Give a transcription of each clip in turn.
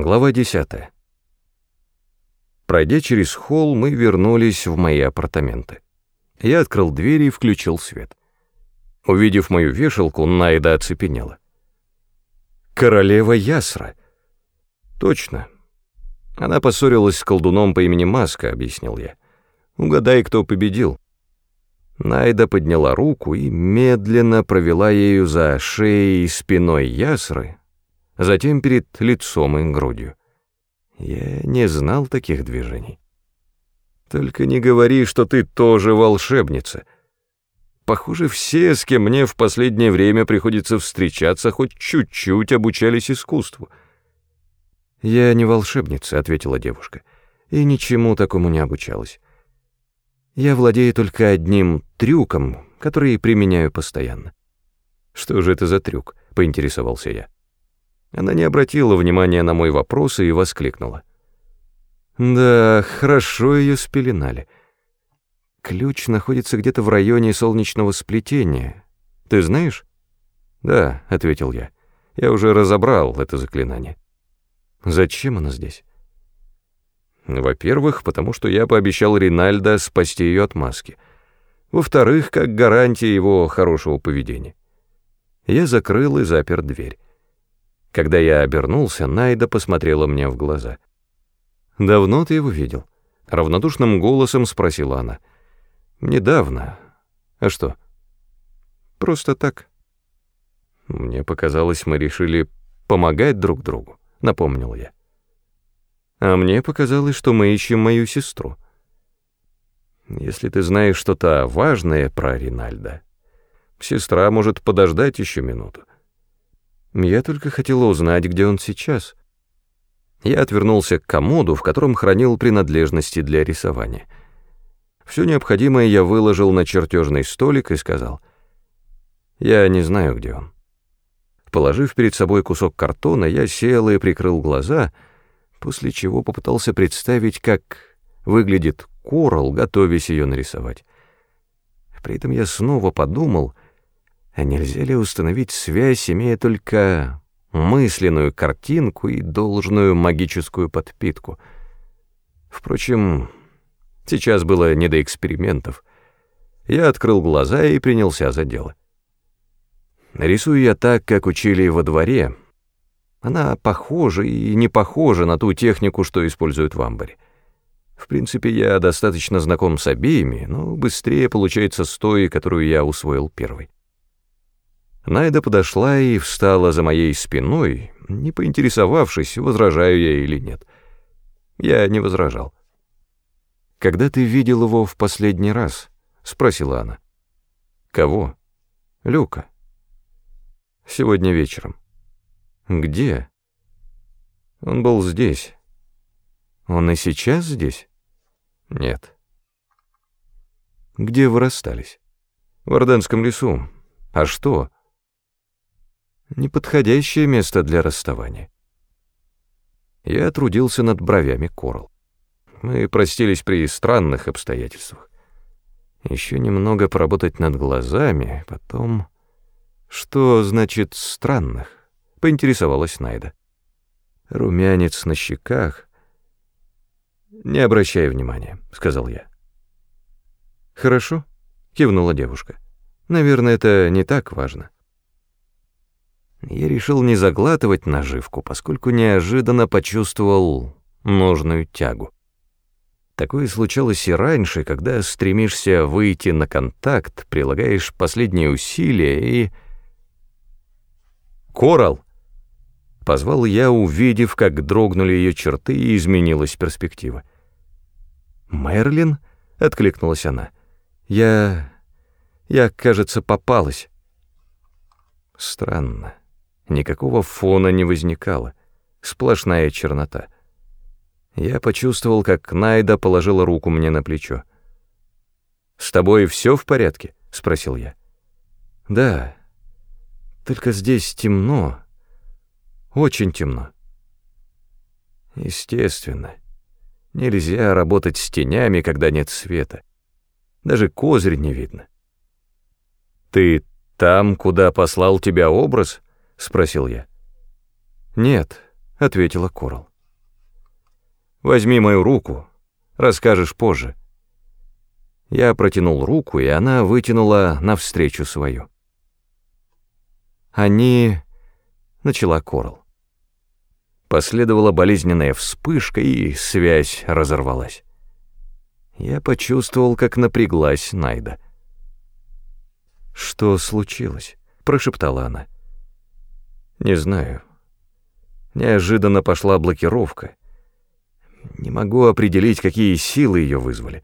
Глава 10. Пройдя через холл, мы вернулись в мои апартаменты. Я открыл дверь и включил свет. Увидев мою вешалку, Найда оцепенела. «Королева Ясра!» «Точно. Она поссорилась с колдуном по имени Маска», — объяснил я. «Угадай, кто победил». Найда подняла руку и медленно провела ею за шеей и спиной Ясры, затем перед лицом и грудью. Я не знал таких движений. Только не говори, что ты тоже волшебница. Похоже, все, с кем мне в последнее время приходится встречаться, хоть чуть-чуть обучались искусству. «Я не волшебница», — ответила девушка, — «и ничему такому не обучалась. Я владею только одним трюком, который применяю постоянно». «Что же это за трюк?» — поинтересовался я. Она не обратила внимания на мой вопрос и воскликнула. Да, хорошо ее спеленали. Ключ находится где-то в районе солнечного сплетения. Ты знаешь? Да, ответил я. Я уже разобрал это заклинание. Зачем она здесь? Во-первых, потому что я пообещал Ринальдо спасти ее от маски. Во-вторых, как гарантия его хорошего поведения. Я закрыл и запер дверь. Когда я обернулся, Найда посмотрела мне в глаза. «Давно ты его видел?» — равнодушным голосом спросила она. «Недавно. А что?» «Просто так». «Мне показалось, мы решили помогать друг другу», — напомнил я. «А мне показалось, что мы ищем мою сестру. Если ты знаешь что-то важное про Ринальда, сестра может подождать еще минуту. Я только хотела узнать, где он сейчас. Я отвернулся к комоду, в котором хранил принадлежности для рисования. Все необходимое я выложил на чертежный столик и сказал, «Я не знаю, где он». Положив перед собой кусок картона, я сел и прикрыл глаза, после чего попытался представить, как выглядит коралл, готовясь ее нарисовать. При этом я снова подумал — а нельзя ли установить связь, имея только мысленную картинку и должную магическую подпитку? Впрочем, сейчас было не до экспериментов. Я открыл глаза и принялся за дело. Рисую я так, как учили во дворе. Она похожа и не похожа на ту технику, что используют в амбаре. В принципе, я достаточно знаком с обеими, но быстрее получается с той, которую я усвоил первой. Найда подошла и встала за моей спиной, не поинтересовавшись, возражаю я или нет. Я не возражал. «Когда ты видел его в последний раз?» — спросила она. «Кого?» «Люка». «Сегодня вечером». «Где?» «Он был здесь». «Он и сейчас здесь?» «Нет». «Где вы расстались?» «В Орденском лесу. А что?» Неподходящее место для расставания. Я трудился над бровями Корл. Мы простились при странных обстоятельствах. Еще немного поработать над глазами, потом... Что значит «странных»? — поинтересовалась Найда. Румянец на щеках. «Не обращай внимания», — сказал я. «Хорошо», — кивнула девушка. «Наверное, это не так важно». Я решил не заглатывать наживку, поскольку неожиданно почувствовал нужную тягу. Такое случалось и раньше, когда стремишься выйти на контакт, прилагаешь последние усилия и... «Коралл!» — позвал я, увидев, как дрогнули ее черты и изменилась перспектива. «Мерлин?» — откликнулась она. «Я... я, кажется, попалась». Странно. Никакого фона не возникало, сплошная чернота. Я почувствовал, как Найда положила руку мне на плечо. «С тобой все в порядке?» — спросил я. «Да, только здесь темно, очень темно». Естественно, нельзя работать с тенями, когда нет света. Даже козырь не видно. «Ты там, куда послал тебя образ?» — спросил я. «Нет», —— ответила Корал. «Возьми мою руку, расскажешь позже». Я протянул руку, и она вытянула навстречу свою. «Они...» — начала Корал. Последовала болезненная вспышка, и связь разорвалась. Я почувствовал, как напряглась Найда. «Что случилось?» — прошептала она. «Не знаю. Неожиданно пошла блокировка. Не могу определить, какие силы ее вызвали.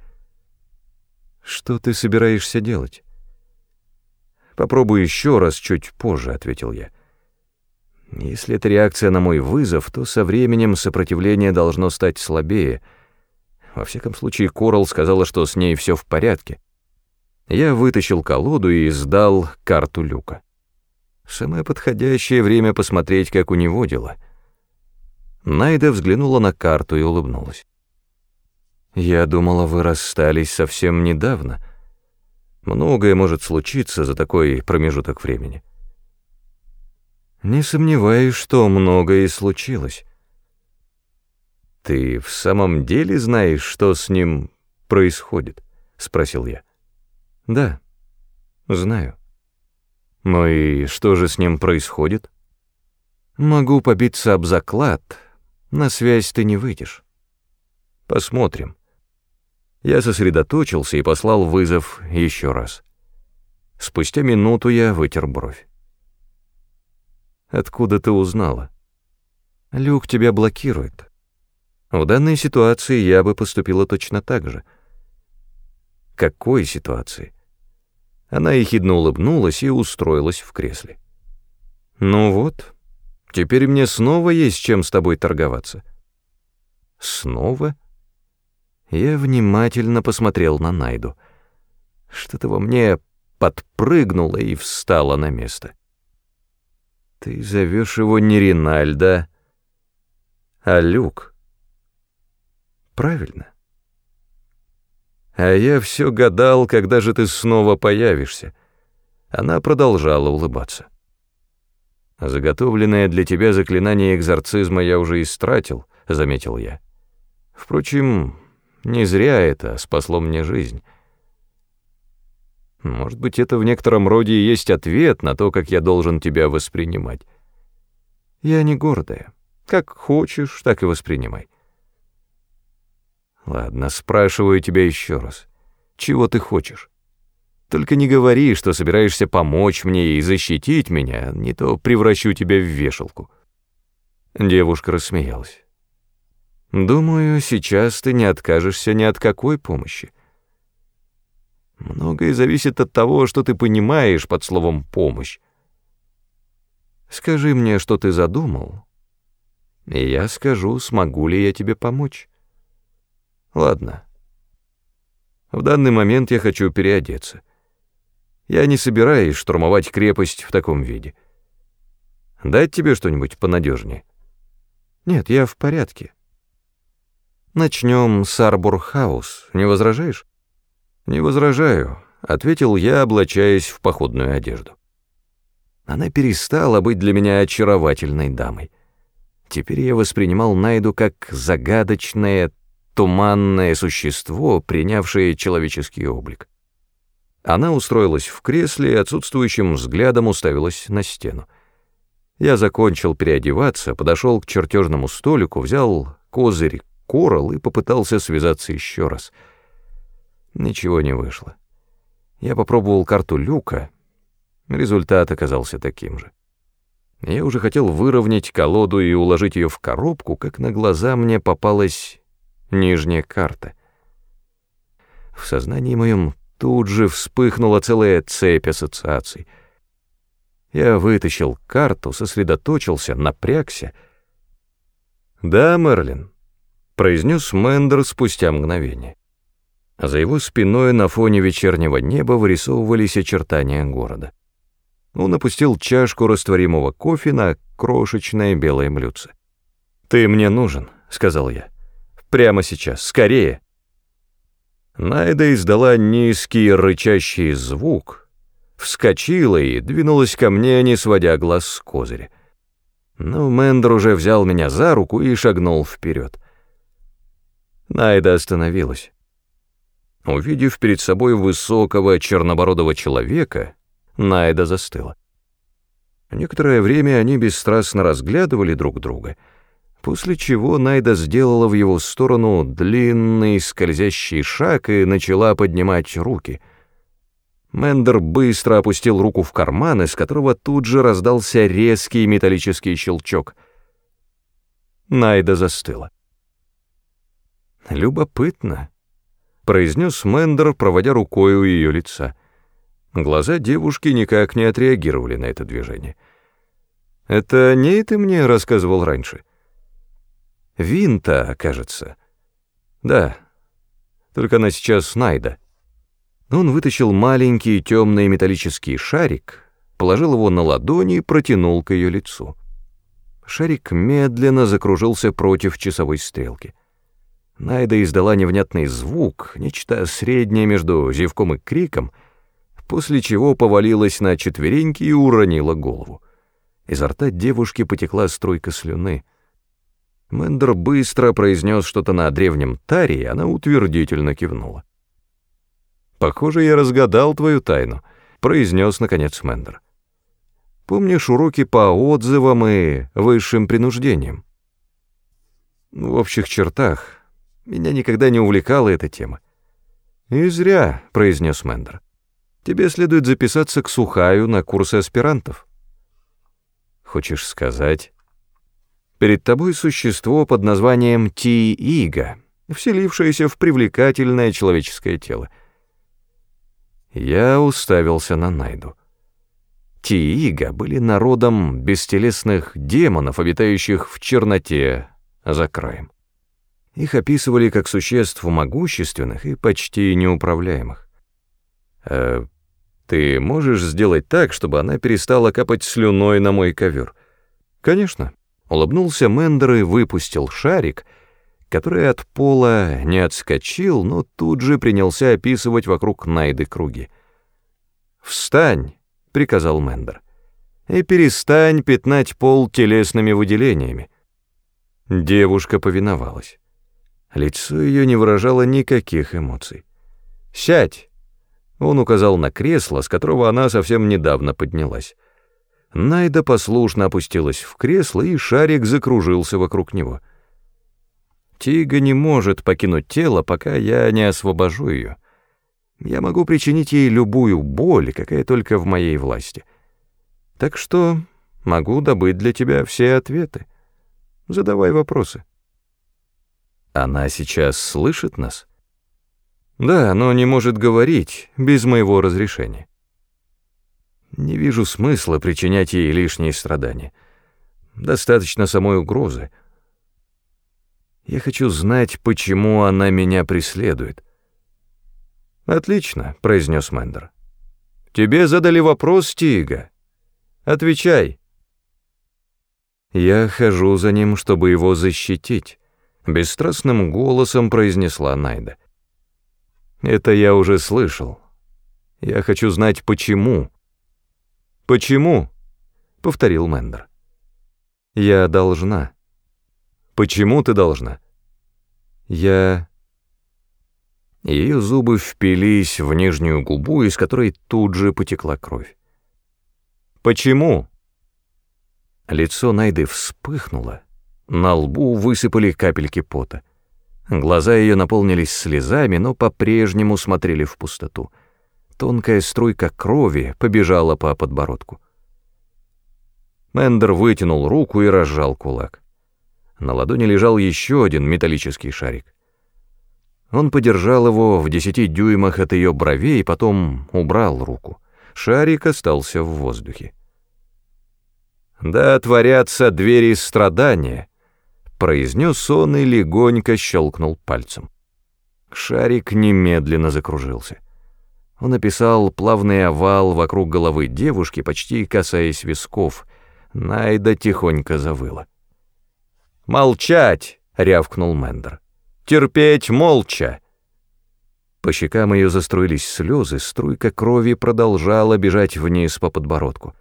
Что ты собираешься делать? Попробую еще раз чуть позже, ответил я. Если это реакция на мой вызов, то со временем сопротивление должно стать слабее. Во всяком случае, Корал сказала, что с ней все в порядке. Я вытащил колоду и сдал карту люка. Самое подходящее время посмотреть, как у него дела — Найда взглянула на карту и улыбнулась. «Я думала, вы расстались совсем недавно. Многое может случиться за такой промежуток времени». «Не сомневаюсь, что многое случилось». «Ты в самом деле знаешь, что с ним происходит?» — спросил я. «Да, знаю». «Ну и что же с ним происходит?» «Могу побиться об заклад, на связь ты не выйдешь. Посмотрим. Я сосредоточился и послал вызов еще раз. Спустя минуту я вытер бровь. Откуда ты узнала? Люк тебя блокирует. В данной ситуации я бы поступила точно так же. Какой ситуации? Она ехидно улыбнулась и устроилась в кресле. Ну вот, Теперь мне снова есть чем с тобой торговаться». «Снова?» Я внимательно посмотрел на Найду. Что-то во мне подпрыгнуло и встало на место. «Ты зовешь его не Ринальдо, а Люк». «Правильно». «А я все гадал, когда же ты снова появишься». Она продолжала улыбаться. «Заготовленное для тебя заклинание экзорцизма я уже истратил», — заметил я. «Впрочем, не зря это спасло мне жизнь. Может быть, это в некотором роде и есть ответ на то, как я должен тебя воспринимать. Я не гордая. Как хочешь, так и воспринимай. Ладно, спрашиваю тебя еще раз. Чего ты хочешь? Только не говори, что собираешься помочь мне и защитить меня, не то превращу тебя в вешалку». Девушка рассмеялась. «Думаю, сейчас ты не откажешься ни от какой помощи. Многое зависит от того, что ты понимаешь под словом «помощь». Скажи мне, что ты задумал, и я скажу, смогу ли я тебе помочь. Ладно. В данный момент я хочу переодеться. Я не собираюсь штурмовать крепость в таком виде. Дать тебе что-нибудь понадежнее? Нет, я в порядке. Начнем с Арбурхаус. Не возражаешь? Не возражаю, ответил я, облачаясь в походную одежду. Она перестала быть для меня очаровательной дамой. Теперь я воспринимал Найду как загадочное, туманное существо, принявшее человеческий облик. Она устроилась в кресле и отсутствующим взглядом уставилась на стену. Я закончил переодеваться, подошел к чертежному столику, взял козырь корал и попытался связаться еще раз. Ничего не вышло. Я попробовал карту люка, результат оказался таким же. Я уже хотел выровнять колоду и уложить ее в коробку, как на глаза мне попалась нижняя карта. В сознании моем Тут же вспыхнула целая цепь ассоциаций. Я вытащил карту, сосредоточился, напрягся. «Да, Мерлин», — произнес Мендер спустя мгновение. За его спиной на фоне вечернего неба вырисовывались очертания города. Он опустил чашку растворимого кофе на крошечное белое блюдце. «Ты мне нужен», — сказал я. «Прямо сейчас, скорее». Найда издала низкий рычащий звук, вскочила и двинулась ко мне, не сводя глаз с козыря. Но Мендер уже взял меня за руку и шагнул вперед. Найда остановилась. Увидев перед собой высокого чернобородого человека, Найда застыла. Некоторое время они бесстрастно разглядывали друг друга, после чего Найда сделала в его сторону длинный скользящий шаг и начала поднимать руки. Мендер быстро опустил руку в карман, из которого тут же раздался резкий металлический щелчок. Найда застыла. «Любопытно», — произнес Мендер, проводя рукой у ее лица. Глаза девушки никак не отреагировали на это движение. «Это не ты мне рассказывал раньше?» «Винта, кажется». «Да, только она сейчас Найда». Он вытащил маленький темный металлический шарик, положил его на ладони и протянул к ее лицу. Шарик медленно закружился против часовой стрелки. Найда издала невнятный звук, нечто среднее между зевком и криком, после чего повалилась на четвереньки и уронила голову. Изо рта девушки потекла струйка слюны. Мендер быстро произнес что-то на древнем таре, и она утвердительно кивнула. «Похоже, я разгадал твою тайну», — произнес, наконец, Мендер. «Помнишь уроки по отзывам и высшим принуждениям?» «В общих чертах», меня никогда не увлекала эта тема. «И зря», — произнес Мендер. «Тебе следует записаться к Сухаю на курсы аспирантов». «Хочешь сказать?» «Перед тобой существо под названием Ти-Ига, вселившееся в привлекательное человеческое тело». Я уставился на Найду. Тиига были народом бестелесных демонов, обитающих в черноте за краем. Их описывали как существ могущественных и почти неуправляемых. «А ты можешь сделать так, чтобы она перестала капать слюной на мой ковер?» «Конечно». Улыбнулся Мендер и выпустил шарик, который от пола не отскочил, но тут же принялся описывать вокруг Найды круги. «Встань!» — приказал Мендер. «И перестань пятнать пол телесными выделениями». Девушка повиновалась. Лицо ее не выражало никаких эмоций. «Сядь!» Он указал на кресло, с которого она совсем недавно поднялась. Найда послушно опустилась в кресло, и шарик закружился вокруг него. Тига не может покинуть тело, пока я не освобожу ее. Я могу причинить ей любую боль, какая только в моей власти. Так что могу добыть для тебя все ответы. Задавай вопросы. Она сейчас слышит нас? Да, но не может говорить без моего разрешения. Не вижу смысла причинять ей лишние страдания. Достаточно самой угрозы. Я хочу знать, почему она меня преследует. «Отлично», — произнес Мендер. «Тебе задали вопрос, Тига. Отвечай». Я хожу за ним, чтобы его защитить. Бесстрастным голосом произнесла Найда. «Это я уже слышал. Я хочу знать, почему». «Почему?» — повторил Мендер. «Я должна». «Почему ты должна?» «Я...» Ее зубы впились в нижнюю губу, из которой тут же потекла кровь. «Почему?» Лицо Найды вспыхнуло, на лбу высыпали капельки пота. Глаза ее наполнились слезами, но по-прежнему смотрели в пустоту. Тонкая струйка крови побежала по подбородку. Мендер вытянул руку и разжал кулак. На ладони лежал еще один металлический шарик. Он подержал его в десяти дюймах от ее бровей, потом убрал руку. Шарик остался в воздухе. «Да отворятся двери страдания», произнес он и легонько щелкнул пальцем. Шарик немедленно закружился. Он описал плавный овал вокруг головы девушки, почти касаясь висков. Найда тихонько завыла. «Молчать!» — рявкнул Мендер. «Терпеть молча!» По щекам ее заструились слезы, струйка крови продолжала бежать вниз по подбородку.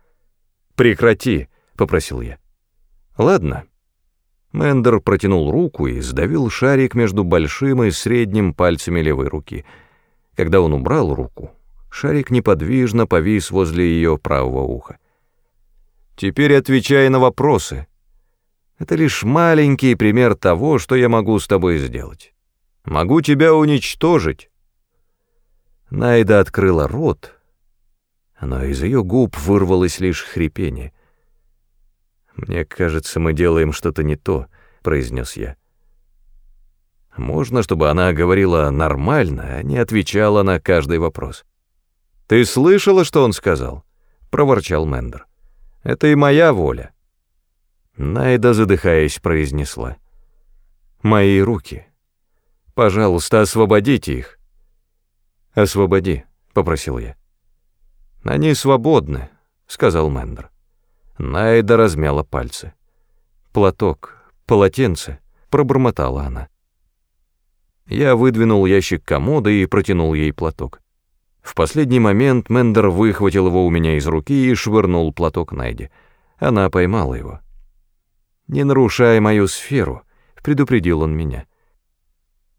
«Прекрати!» — попросил я. Ладно. Мендер протянул руку и сдавил шарик между большим и средним пальцами левой руки. Когда он убрал руку, шарик неподвижно повис возле ее правого уха. «Теперь отвечай на вопросы. Это лишь маленький пример того, что я могу с тобой сделать. Могу тебя уничтожить». Найда открыла рот, но из ее губ вырвалось лишь хрипение. «Мне кажется, мы делаем что-то не то», — произнес я. Можно, чтобы она говорила нормально, а не отвечала на каждый вопрос. «Ты слышала, что он сказал?» — проворчал Мендер. «Это и моя воля». Найда, задыхаясь, произнесла. «Мои руки. Пожалуйста, освободите их». «Освободи», — попросил я. «Они свободны», — сказал Мендер. Найда размяла пальцы. «Платок, полотенце», — пробормотала она. Я выдвинул ящик комода и протянул ей платок. В последний момент Мендер выхватил его у меня из руки и швырнул платок Найде. Она поймала его. «Не нарушай мою сферу», — предупредил он меня.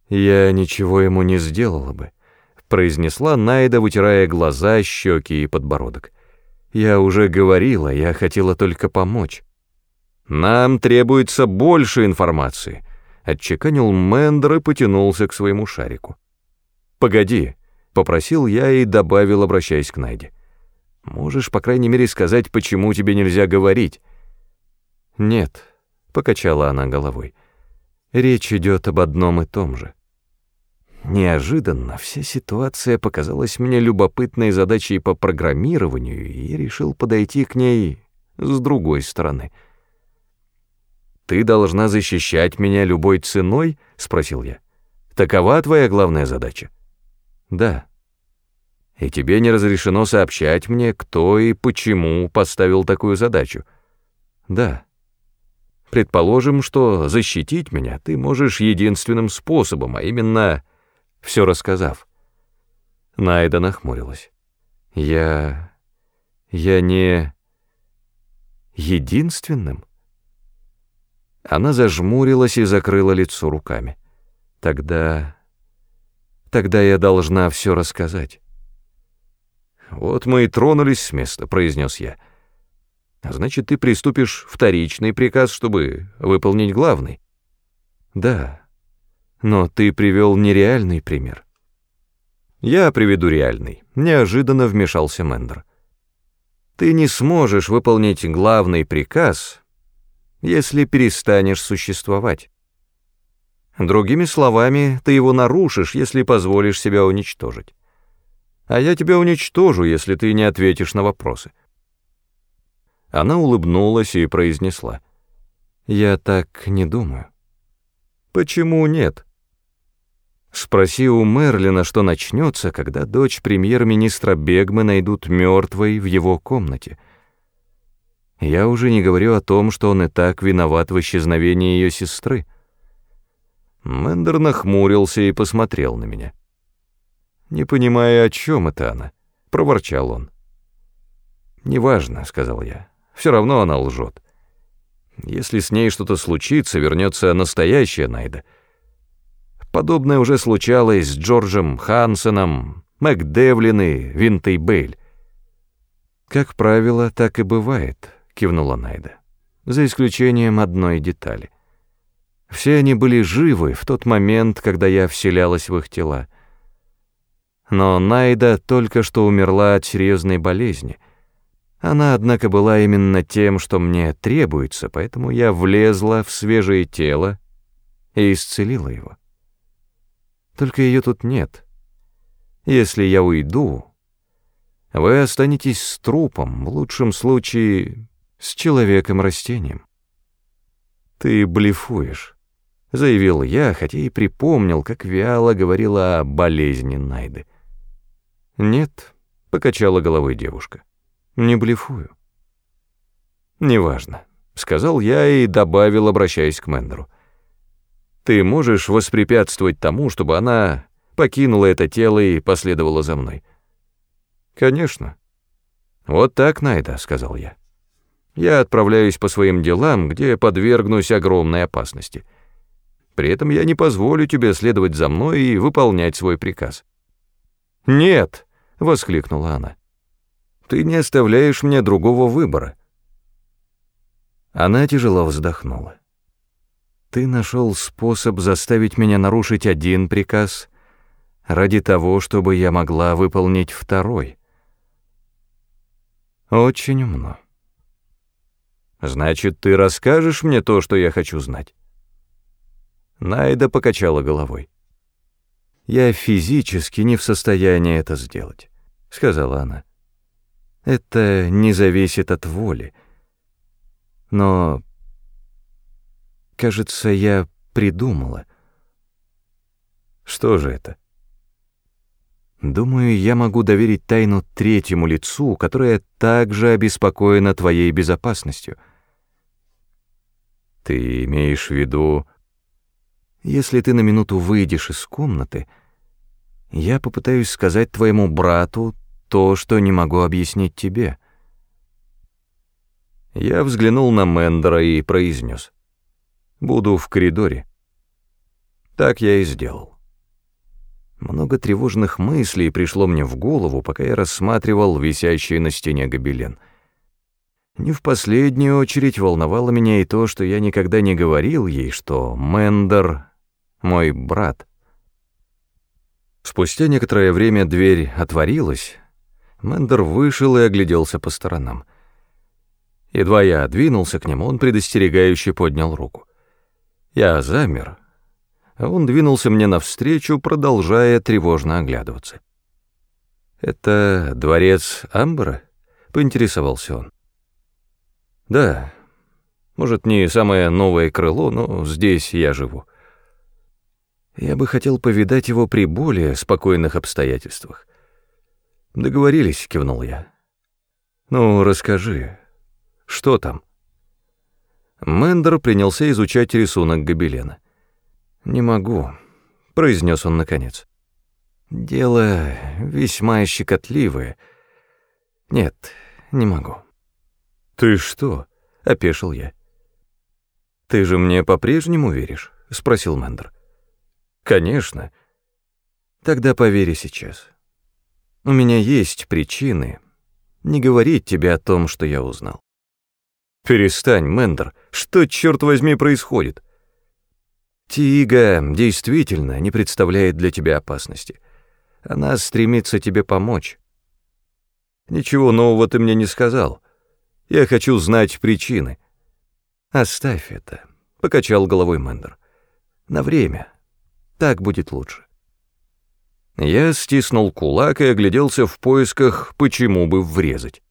«Я ничего ему не сделала бы», — произнесла Найда, вытирая глаза, щеки и подбородок. «Я уже говорила, я хотела только помочь». «Нам требуется больше информации», — отчеканил Мендер и потянулся к своему шарику. «Погоди», — попросил я и добавил, обращаясь к Найде. «Можешь, по крайней мере, сказать, почему тебе нельзя говорить?» «Нет», — покачала она головой. «Речь идет об одном и том же». Неожиданно вся ситуация показалась мне любопытной задачей по программированию, и я решил подойти к ней с другой стороны. «Ты должна защищать меня любой ценой?» — спросил я. «Такова твоя главная задача?» «Да». «И тебе не разрешено сообщать мне, кто и почему поставил такую задачу?» «Да». «Предположим, что защитить меня ты можешь единственным способом, а именно все рассказав. Найда нахмурилась. «Я... я не... единственным?» Она зажмурилась и закрыла лицо руками. «Тогда... тогда я должна все рассказать». «Вот мы и тронулись с места», — произнес я. «Значит, ты приступишь вторичный приказ, чтобы выполнить главный?» «Да», но ты привел нереальный пример. Я приведу реальный. Неожиданно вмешался Мендер. Ты не сможешь выполнить главный приказ, если перестанешь существовать. Другими словами, ты его нарушишь, если позволишь себя уничтожить. А я тебя уничтожу, если ты не ответишь на вопросы. Она улыбнулась и произнесла. «Я так не думаю». «Почему нет?» Спроси у Мерлина, что начнется, когда дочь премьер-министра Бегмы найдут мертвой в его комнате. Я уже не говорю о том, что он и так виноват в исчезновении ее сестры. Мендер нахмурился и посмотрел на меня. «Не понимая, о чем это она», — проворчал он. «Неважно», — сказал я, — «все равно она лжет. Если с ней что-то случится, вернется настоящая Найда». Подобное уже случалось с Джорджем Хансеном, Макдевлин и Винтой Бейль. «Как правило, так и бывает», — кивнула Найда, «за исключением одной детали. Все они были живы в тот момент, когда я вселялась в их тела. Но Найда только что умерла от серьезной болезни. Она, однако, была именно тем, что мне требуется, поэтому я влезла в свежее тело и исцелила его. Только ее тут нет. Если я уйду, вы останетесь с трупом, в лучшем случае с человеком-растением. Ты блефуешь, заявил я, хотя и припомнил, как вяло говорила о болезни Найды. Нет, покачала головой девушка. Не блефую. Неважно, сказал я и добавил, обращаясь к Мендеру. Ты можешь воспрепятствовать тому, чтобы она покинула это тело и последовала за мной? Конечно. Вот так, Найда, сказал я. Я отправляюсь по своим делам, где подвергнусь огромной опасности. При этом я не позволю тебе следовать за мной и выполнять свой приказ». «Нет!» — воскликнула она. «Ты не оставляешь мне другого выбора». Она тяжело вздохнула. «Ты нашел способ заставить меня нарушить один приказ ради того, чтобы я могла выполнить второй». «Очень умно». «Значит, ты расскажешь мне то, что я хочу знать?» Найда покачала головой. «Я физически не в состоянии это сделать», — сказала она. «Это не зависит от воли. Но, кажется, я придумала». «Что же это?» «Думаю, я могу доверить тайну третьему лицу, которое также обеспокоено твоей безопасностью». «Ты имеешь в виду...» Если ты на минуту выйдешь из комнаты, я попытаюсь сказать твоему брату то, что не могу объяснить тебе». Я взглянул на Мендера и произнес. «Буду в коридоре». Так я и сделал. Много тревожных мыслей пришло мне в голову, пока я рассматривал висящий на стене гобелен. Не в последнюю очередь волновало меня и то, что я никогда не говорил ей, что Мендер мой брат. Спустя некоторое время дверь отворилась, Мендер вышел и огляделся по сторонам. Едва я двинулся к нему, он предостерегающе поднял руку. Я замер, а он двинулся мне навстречу, продолжая тревожно оглядываться. «Это дворец Амбера?» — поинтересовался он. «Да, может, не самое новое крыло, но здесь я живу». Я бы хотел повидать его при более спокойных обстоятельствах. Договорились, кивнул я. Ну, расскажи, что там? Мендер принялся изучать рисунок гобелена. «Не могу», — произнес он наконец. «Дело весьма щекотливое. Нет, не могу». «Ты что?» — опешил я. «Ты же мне по-прежнему веришь?» — спросил Мендер. Конечно. Тогда повери сейчас. У меня есть причины не говорить тебе о том, что я узнал. Перестань, Мендер, что, черт возьми, происходит? Тига действительно не представляет для тебя опасности. Она стремится тебе помочь. Ничего нового ты мне не сказал. Я хочу знать причины. Оставь это, — покачал головой Мендер. На время. Так будет лучше. Я стиснул кулак и огляделся в поисках, почему бы врезать.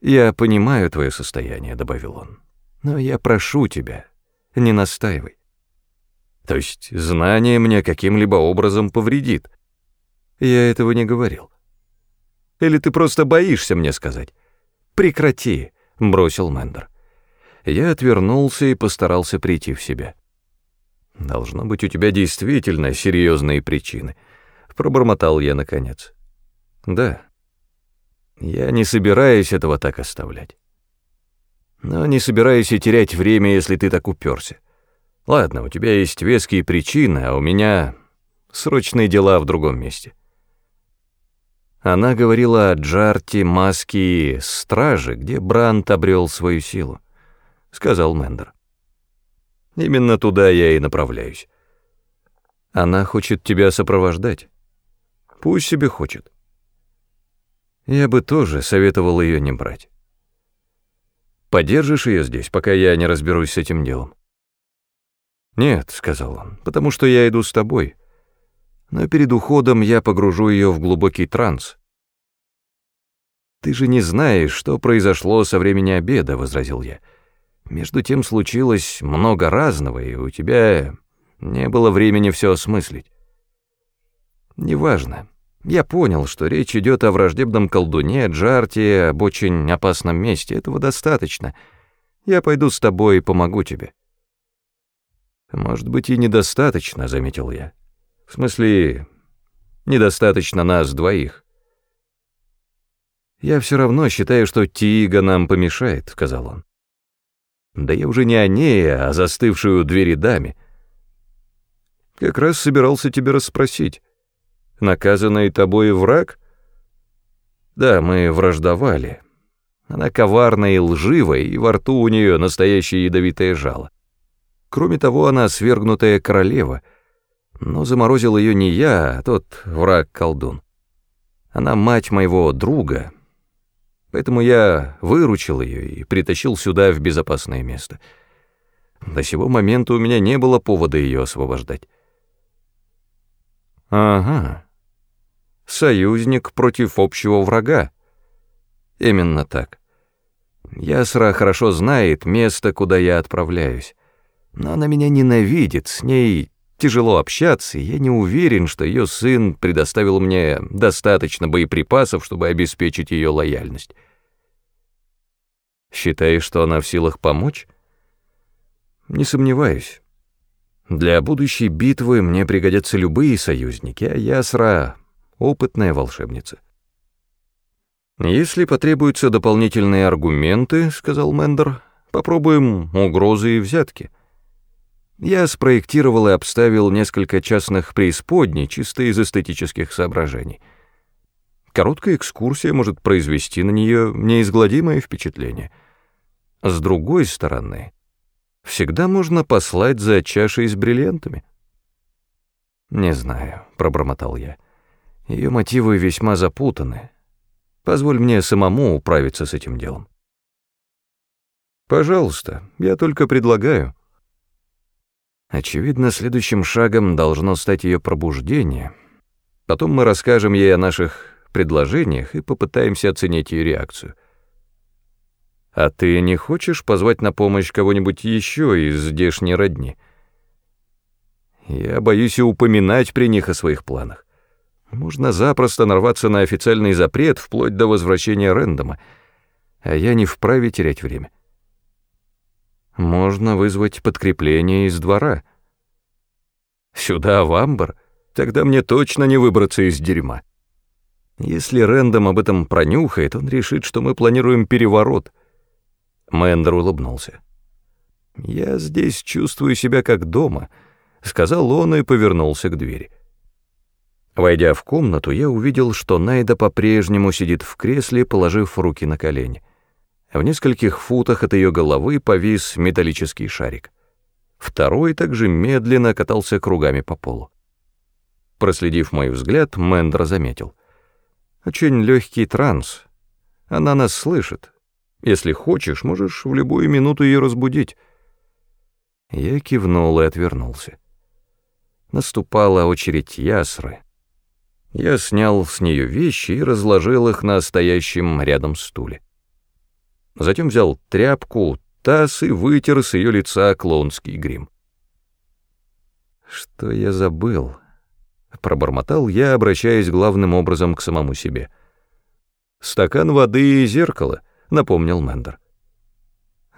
«Я понимаю твое состояние», — добавил он, — «но я прошу тебя, не настаивай». «То есть знание мне каким-либо образом повредит?» «Я этого не говорил». «Или ты просто боишься мне сказать?» «Прекрати», — бросил Мендер. Я отвернулся и постарался прийти в себя. Должно быть, у тебя действительно серьезные причины, пробормотал я наконец. Да. Я не собираюсь этого так оставлять. Но не собираюсь и терять время, если ты так уперся. Ладно, у тебя есть веские причины, а у меня срочные дела в другом месте. Она говорила о Джарте, Маске и Страже, где Брант обрел свою силу, — сказал Мендер. Именно туда я и направляюсь. Она хочет тебя сопровождать. Пусть себе хочет. Я бы тоже советовал ее не брать. Подержишь ее здесь, пока я не разберусь с этим делом? Нет, сказал он, потому что я иду с тобой. Но перед уходом я погружу ее в глубокий транс. Ты же не знаешь, что произошло со времени обеда, возразил я. Между тем случилось много разного, и у тебя не было времени все осмыслить. Неважно. Я понял, что речь идет о враждебном колдуне, Джарте, об очень опасном месте. Этого достаточно. Я пойду с тобой и помогу тебе. Может быть, и недостаточно, заметил я. В смысле, недостаточно нас двоих. «Я все равно считаю, что Тига нам помешает», — сказал он. «Да я уже не о ней, а застывшую у двери даме. Как раз собирался тебя расспросить. Наказанный тобой враг?» «Да, мы враждовали. Она коварная и лживая, и во рту у нее настоящее ядовитое жало. Кроме того, она свергнутая королева, но заморозил ее не я, а тот враг-колдун. Она мать моего друга, поэтому я выручил ее и притащил сюда в безопасное место. До сего момента у меня не было повода ее освобождать. Ага. Союзник против общего врага. Именно так. Ясра хорошо знает место, куда я отправляюсь. Но она меня ненавидит, с ней тяжело общаться, и я не уверен, что ее сын предоставил мне достаточно боеприпасов, чтобы обеспечить ее лояльность. Считаешь, что она в силах помочь? Не сомневаюсь. Для будущей битвы мне пригодятся любые союзники, а Ясра — опытная волшебница. «Если потребуются дополнительные аргументы, — сказал Мендер, — попробуем угрозы и взятки». Я спроектировал и обставил несколько частных преисподней, чисто из эстетических соображений. Короткая экскурсия может произвести на нее неизгладимое впечатление. С другой стороны, всегда можно послать за чашей с бриллиантами. «Не знаю», — пробормотал я. «Ее мотивы весьма запутаны. Позволь мне самому управиться с этим делом». «Пожалуйста, я только предлагаю». Очевидно, следующим шагом должно стать ее пробуждение. Потом мы расскажем ей о наших предложениях и попытаемся оценить ее реакцию. А ты не хочешь позвать на помощь кого-нибудь еще из здешней родни? Я боюсь и упоминать при них о своих планах. Можно запросто нарваться на официальный запрет вплоть до возвращения Рэндома, а я не вправе терять время. Можно вызвать подкрепление из двора. Сюда, в Амбар? Тогда мне точно не выбраться из дерьма. Если Рэндом об этом пронюхает, он решит, что мы планируем переворот. Мэндер улыбнулся. «Я здесь чувствую себя как дома», — сказал он и повернулся к двери. Войдя в комнату, я увидел, что Найда по-прежнему сидит в кресле, положив руки на колени. В нескольких футах от ее головы повис металлический шарик. Второй также медленно катался кругами по полу. Проследив мой взгляд, Мендра заметил. «Очень легкий транс. Она нас слышит. Если хочешь, можешь в любую минуту ее разбудить». Я кивнул и отвернулся. Наступала очередь ясры. Я снял с нее вещи и разложил их на стоящем рядом стуле затем взял тряпку, таз и вытер с ее лица клоунский грим. «Что я забыл?» — пробормотал я, обращаясь главным образом к самому себе. «Стакан воды и зеркало», — напомнил Мендер.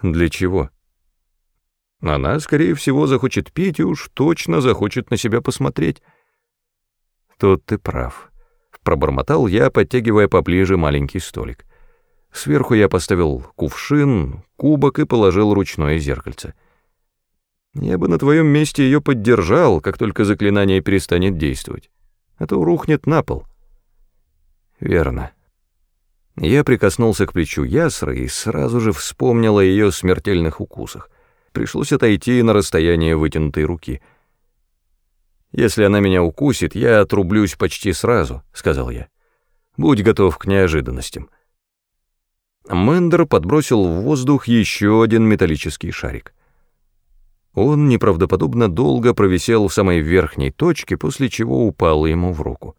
«Для чего?» «Она, скорее всего, захочет пить и уж точно захочет на себя посмотреть». «Тут ты прав», — пробормотал я, подтягивая поближе маленький столик. Сверху я поставил кувшин, кубок и положил ручное зеркальце. Я бы на твоем месте ее поддержал, как только заклинание перестанет действовать, а то рухнет на пол. Верно. Я прикоснулся к плечу Ясры и сразу же вспомнил о ее смертельных укусах. Пришлось отойти на расстояние вытянутой руки. «Если она меня укусит, я отрублюсь почти сразу», — сказал я. «Будь готов к неожиданностям». Мендер подбросил в воздух еще один металлический шарик. Он неправдоподобно долго провисел в самой верхней точке, после чего упал ему в руку.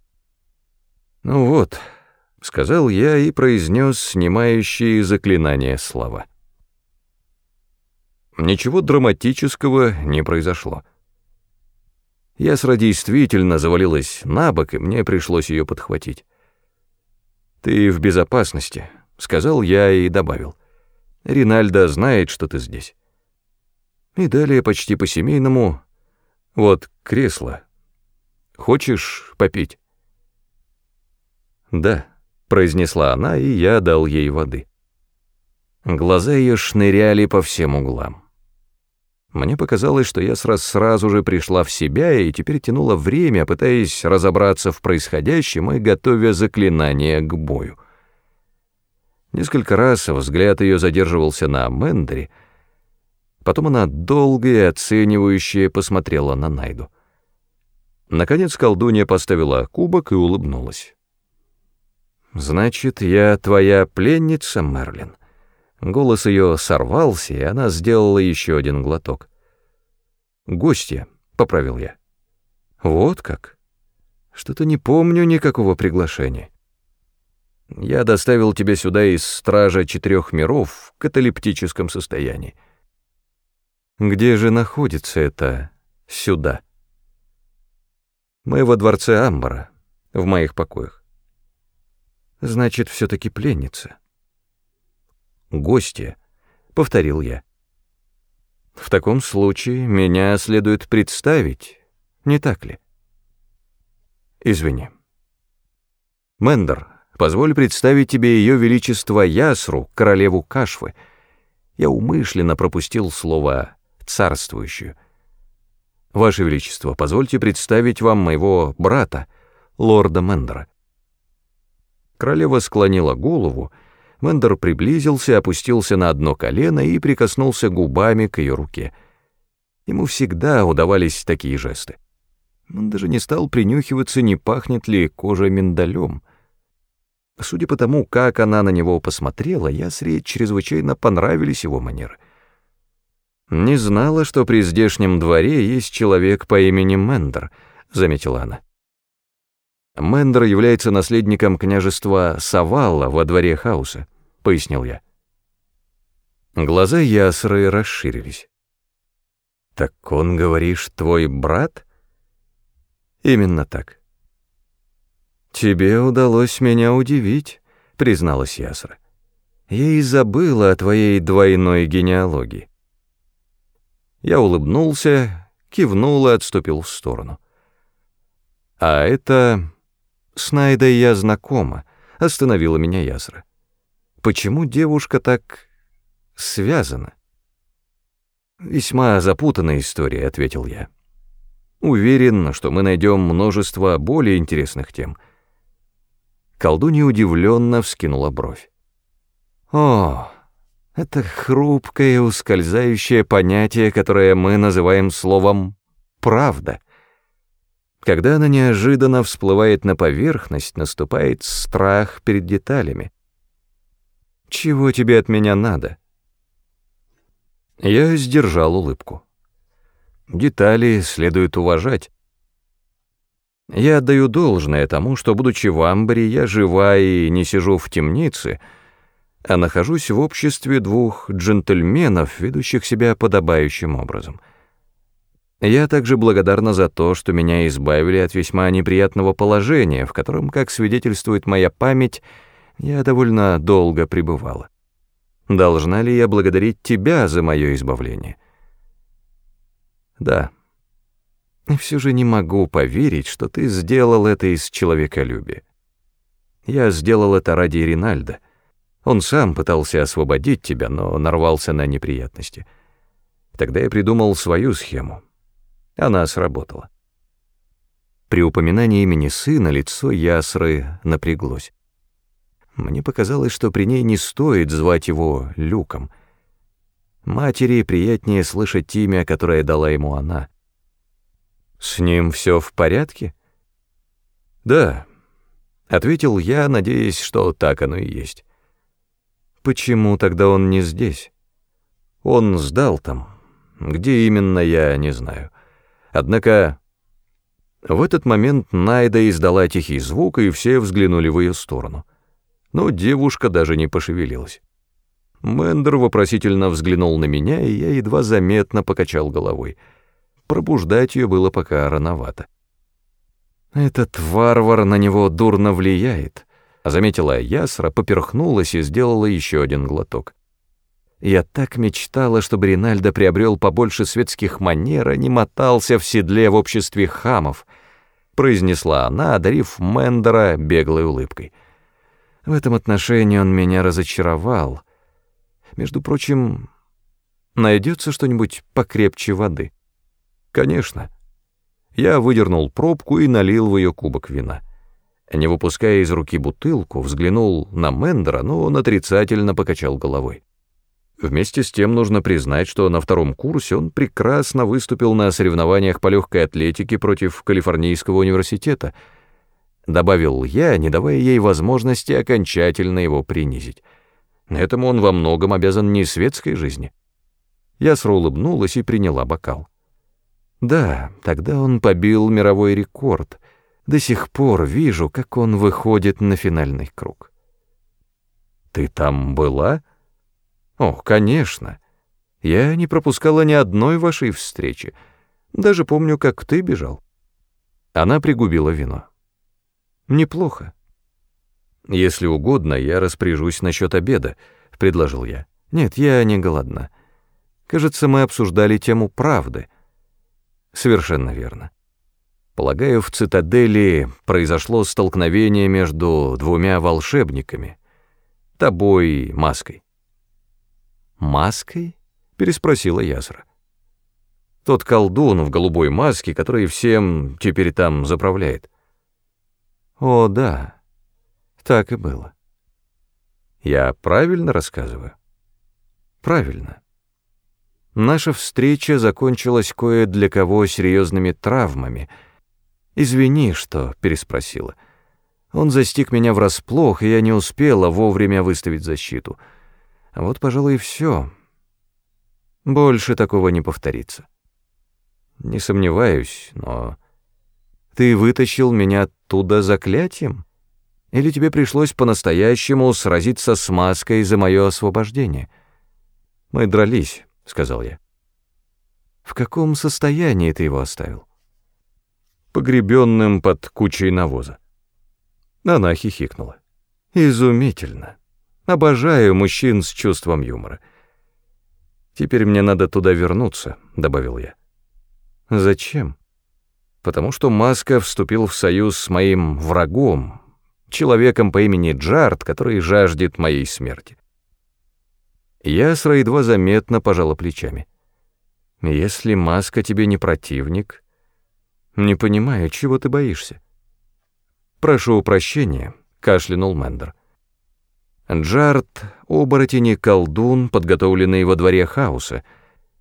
«Ну вот», — сказал я и произнес снимающие заклинания слова. Ничего драматического не произошло. Ясра действительно завалилась на бок, и мне пришлось ее подхватить. «Ты в безопасности», — сказал я и добавил. «Ринальдо знает, что ты здесь». И далее почти по-семейному. «Вот кресло. Хочешь попить?» «Да», — произнесла она, и я дал ей воды. Глаза ее шныряли по всем углам. Мне показалось, что я сразу, сразу же пришла в себя и теперь тянула время, пытаясь разобраться в происходящем и готовя заклинание к бою. Несколько раз взгляд ее задерживался на Мендере, потом она долго и оценивающе посмотрела на Найду. Наконец колдунья поставила кубок и улыбнулась. «Значит, я твоя пленница, Мерлин?» Голос ее сорвался, и она сделала еще один глоток. «Гостья», — поправил я. «Вот как? Что-то не помню никакого приглашения. Я доставил тебя сюда из Стража Четырех Миров в каталептическом состоянии. Где же находится это «сюда»?» Мы во дворце Амбара, в моих покоях. Значит, все-таки пленница гостья», — повторил я. «В таком случае меня следует представить, не так ли?» «Извини». «Мендер, позволь представить тебе ее величество Ясру, королеву Кашвы». Я умышленно пропустил слово «царствующую». «Ваше Величество, позвольте представить вам моего брата, лорда Мендера». Королева склонила голову, Мендер приблизился, опустился на одно колено и прикоснулся губами к ее руке. Ему всегда удавались такие жесты. Он даже не стал принюхиваться, не пахнет ли кожа миндалем. Судя по тому, как она на него посмотрела, Ясре чрезвычайно понравились его манеры. «Не знала, что при здешнем дворе есть человек по имени Мендер», — заметила она. Мендер является наследником княжества Савалла во дворе хаоса, пояснил я. Глаза Ясры расширились. «Так он, говоришь, твой брат?» «Именно так». «Тебе удалось меня удивить», — призналась Ясра. «Я и забыла о твоей двойной генеалогии». Я улыбнулся, кивнул и отступил в сторону. «А это с Найдой я знакома», — остановила меня Ясра. «Почему девушка так связана?» «Весьма запутанная история», — ответил я. «Уверен, что мы найдем множество более интересных тем». Колдунья удивленно вскинула бровь. «О, это хрупкое ускользающее понятие, которое мы называем словом «правда». Когда она неожиданно всплывает на поверхность, наступает страх перед деталями. «Чего тебе от меня надо?» Я сдержал улыбку. Детали следует уважать. Я отдаю должное тому, что, будучи в Амбре, я жива и не сижу в темнице, а нахожусь в обществе двух джентльменов, ведущих себя подобающим образом — я также благодарна за то, что меня избавили от весьма неприятного положения, в котором, как свидетельствует моя память, я довольно долго пребывала. Должна ли я благодарить тебя за мое избавление? Да. Все же не могу поверить, что ты сделал это из человеколюбия. Я сделал это ради Ринальда. Он сам пытался освободить тебя, но нарвался на неприятности. Тогда я придумал свою схему — она сработала. При упоминании имени сына лицо Ясры напряглось. Мне показалось, что при ней не стоит звать его Люком. Матери приятнее слышать имя, которое дала ему она. «С ним все в порядке?» «Да», — ответил я, надеясь, что так оно и есть. «Почему тогда он не здесь?» «Он сдал там. Где именно, я не знаю. Однако в этот момент Найда издала тихий звук, и все взглянули в ее сторону. Но девушка даже не пошевелилась. Мендер вопросительно взглянул на меня, и я едва заметно покачал головой. Пробуждать ее было пока рановато. «Этот варвар на него дурно влияет», — заметила Ясра, поперхнулась и сделала еще один глоток. Я так мечтала, чтобы Ринальдо приобрел побольше светских манер, а не мотался в седле в обществе хамов, произнесла она, одарив Мендера беглой улыбкой. В этом отношении он меня разочаровал. Между прочим, найдется что-нибудь покрепче воды? Конечно. Я выдернул пробку и налил в ее кубок вина. Не выпуская из руки бутылку, взглянул на Мендера, но он отрицательно покачал головой. Вместе с тем нужно признать, что на втором курсе он прекрасно выступил на соревнованиях по легкой атлетике против Калифорнийского университета. Добавил я, не давая ей возможности окончательно его принизить. Этому он во многом обязан не светской жизни. Ясра улыбнулась и приняла бокал. Да, тогда он побил мировой рекорд. До сих пор вижу, как он выходит на финальный круг. «Ты там была?» «О, конечно. Я не пропускала ни одной вашей встречи. Даже помню, как ты бежал». Она пригубила вино. «Неплохо. Если угодно, я распоряжусь насчет обеда», — предложил я. «Нет, я не голодна. Кажется, мы обсуждали тему правды». «Совершенно верно. Полагаю, в цитадели произошло столкновение между двумя волшебниками, тобой и Маской. «Маской?» — переспросила Язра. «Тот колдун в голубой маске, который всем теперь там заправляет». «О, да, так и было». «Я правильно рассказываю?» «Правильно». Наша встреча закончилась кое для кого серьезными травмами — «Извини, что...» — переспросила. Он застиг меня врасплох, и я не успела вовремя выставить защиту. А вот, пожалуй, и все. Больше такого не повторится. Не сомневаюсь, но... Ты вытащил меня оттуда заклятием? Или тебе пришлось по-настоящему сразиться с маской за мое освобождение? Мы дрались, — сказал я. В каком состоянии ты его оставил? погребенным под кучей навоза. Она хихикнула. «Изумительно. Обожаю мужчин с чувством юмора. Теперь мне надо туда вернуться», — добавил я. «Зачем?» «Потому что Маска вступил в союз с моим врагом, человеком по имени Джард, который жаждет моей смерти». Ясра едва заметно пожала плечами. «Если Маска тебе не противник, «Не понимаю, чего ты боишься?» «Прошу прощения», — кашлянул Мендер. Джарт — оборотень и колдун, подготовленный во дворе хаоса.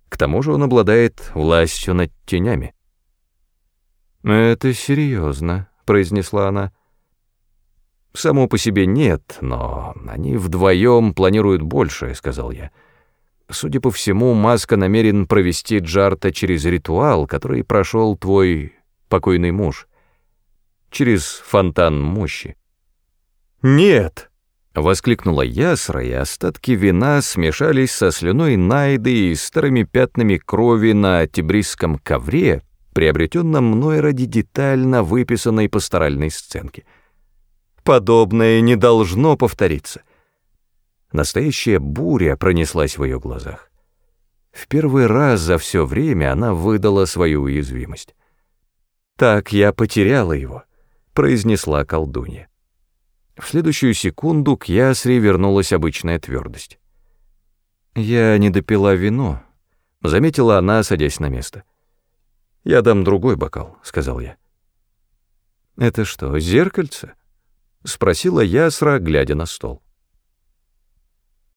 К тому же он обладает властью над тенями. «Это серьезно», — произнесла она. «Само по себе нет, но они вдвоем планируют большее», — сказал я. «Судя по всему, Маска намерен провести Джарта через ритуал, который прошел твой покойный муж, через фонтан мощи. «Нет!» — воскликнула Ясра, и остатки вина смешались со слюной Найды и старыми пятнами крови на тибрисском ковре, приобретенном мной ради детально выписанной пасторальной сценки. Подобное не должно повториться. Настоящая буря пронеслась в ее глазах. В первый раз за все время она выдала свою уязвимость. «Так я потеряла его», — произнесла колдунья. В следующую секунду к Ясре вернулась обычная твердость. «Я не допила вино», — заметила она, садясь на место. «Я дам другой бокал», — сказал я. «Это что, зеркальце?» — спросила Ясра, глядя на стол.